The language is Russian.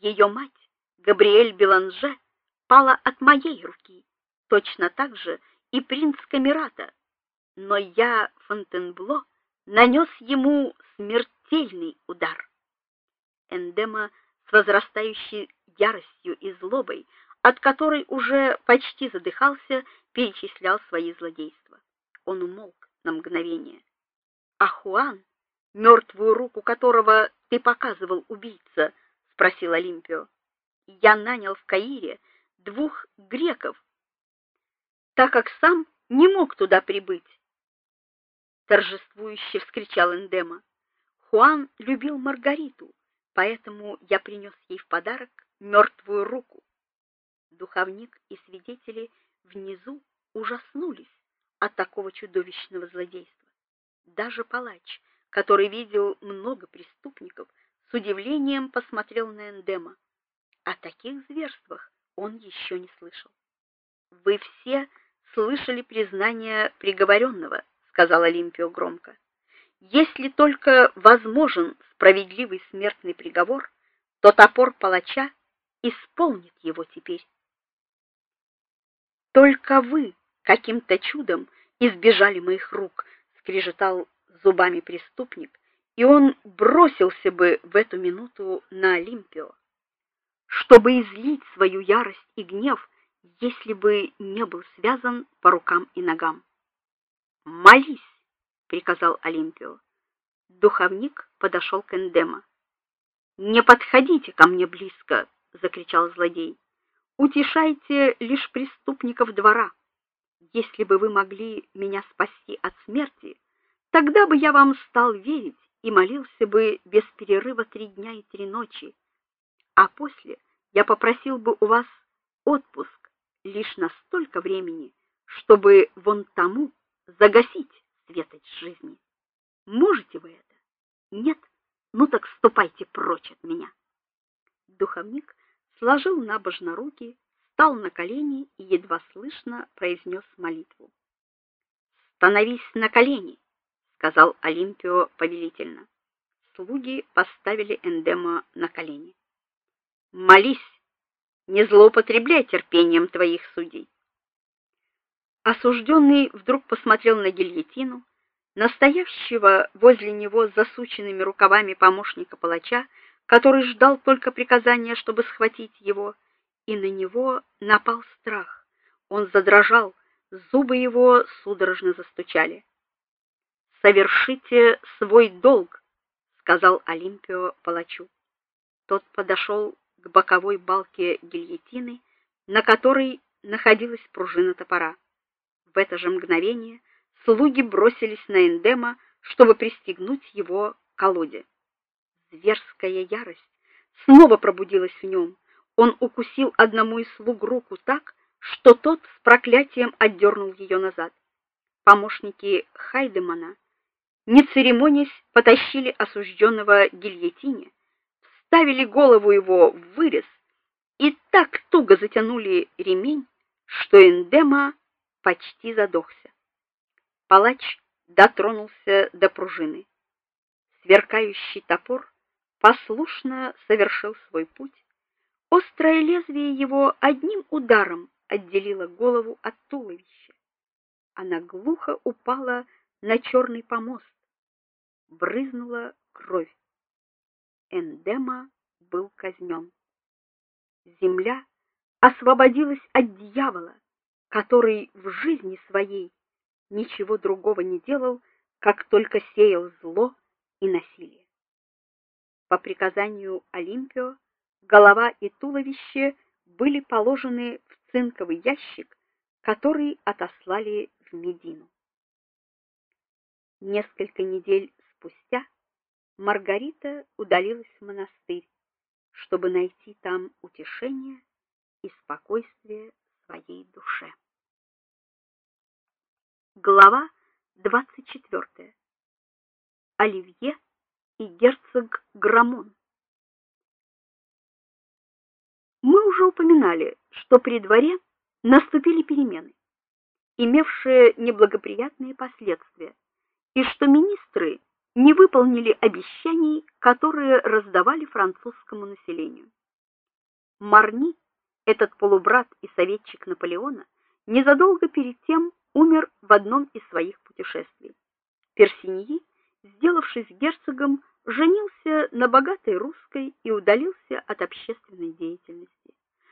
Ее мать, Габриэль Беланже, пала от моей руки, точно так же и принц Камерата. Но я, Фонтенбло, нанес ему смертельный удар. Эндема с возрастающей яростью и злобой, от которой уже почти задыхался, перечислял свои злодейства. Он умолк на мгновение. А Хуан, мертвую руку которого ты показывал убийца, спросил Олимпио. Я нанял в Каире двух греков, так как сам не мог туда прибыть. Торжествующе вскричал Эндема. Хуан любил Маргариту, поэтому я принес ей в подарок мертвую руку. Духовник и свидетели внизу ужаснулись от такого чудовищного злодейства. Даже палач, который видел много преступников, с удивлением посмотрел на Эндема. О таких зверствах он еще не слышал. Вы все слышали признание приговоренного, сказал Олимпио громко. Если только возможен справедливый смертный приговор, то топор палача исполнит его теперь. Только вы каким-то чудом избежали моих рук, скрежетал зубами преступник, и он бросился бы в эту минуту на Олимпио, чтобы излить свою ярость и гнев, если бы не был связан по рукам и ногам. "Молись", приказал Олимпио. Духовник подошел к Эндема. "Не подходите ко мне близко", закричал злодей. "Утешайте лишь преступников двора. Если бы вы могли меня спасти от смерти, тогда бы я вам стал верить и молился бы без перерыва три дня и три ночи. А после я попросил бы у вас отпуск лишь на столько времени, чтобы вон тому загасить светоч жизни. Можете вы это? Нет? Ну так ступайте прочь от меня. Духовник сложил набожно руки, встал на колени и едва слышно произнес молитву. Становись на колени, сказал Олимпио повелительно. Слуги поставили Эндема на колени. Молись, не злоупотребляй терпением твоих судей. Осужденный вдруг посмотрел на гильотину, настоящего возле него с засученными рукавами помощника палача, который ждал только приказания, чтобы схватить его, и на него напал страх. Он задрожал, зубы его судорожно застучали. "Совершите свой долг", сказал Олимпио палачу. Тот подошел к боковой балке гильотины, на которой находилась пружина топора. В это же мгновение слуги бросились на Эндема, чтобы пристегнуть его к колоде. Зверская ярость снова пробудилась в нем. Он укусил одному из слуг руку так, что тот с проклятием отдернул ее назад. Помощники Хайдемана, не церемонясь, потащили осужденного гильотине, вставили голову его в вырез и так туго затянули ремень, что Эндема почти задохся. Палач дотронулся до пружины. Сверкающий топор послушно совершил свой путь. Острое лезвие его одним ударом отделило голову от туловища. Она глухо упала на черный помост. Брызнула кровь. Эндема был казнен. Земля освободилась от дьявола, который в жизни своей ничего другого не делал, как только сеял зло и насилие. По приказанию Олимпио голова и туловище были положены в цинковый ящик, который отослали в Медину. Несколько недель спустя Маргарита удалилась в монастырь, чтобы найти там утешение и спокойствие своей душе. Глава 24. Оливье и герцог Грамон. Мы уже упоминали, что при дворе наступили перемены, имевшие неблагоприятные последствия, и что министры не выполнили обещаний, которые раздавали французскому населению. Марни, этот полубрат и советчик Наполеона, незадолго перед тем умер в одном из своих путешествий. Персиньи, сделавшись герцогом, женился на богатой русской и удалился от общественной деятельности.